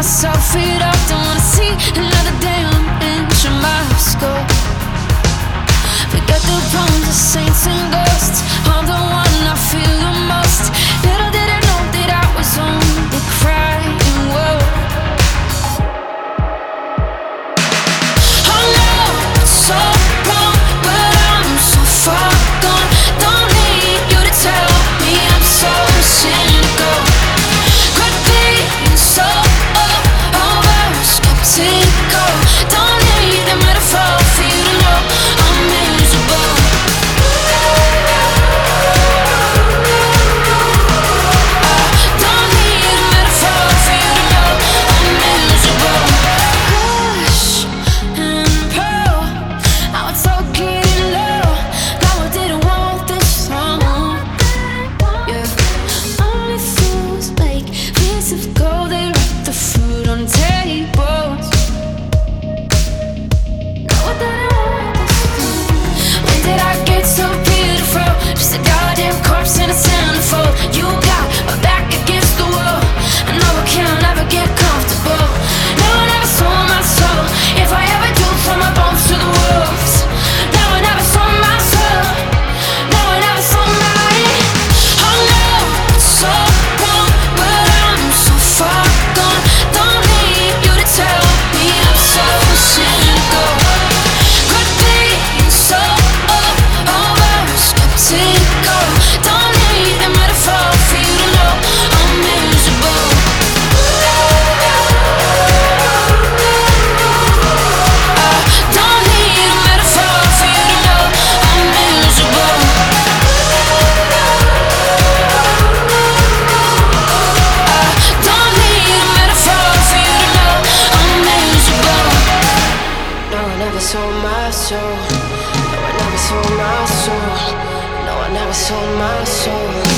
myself freed up. Don't wanna see another damn inch of my skull Forget the bones of saints and ghosts. sold my soul. No, I never sold my soul. No, I never sold my soul.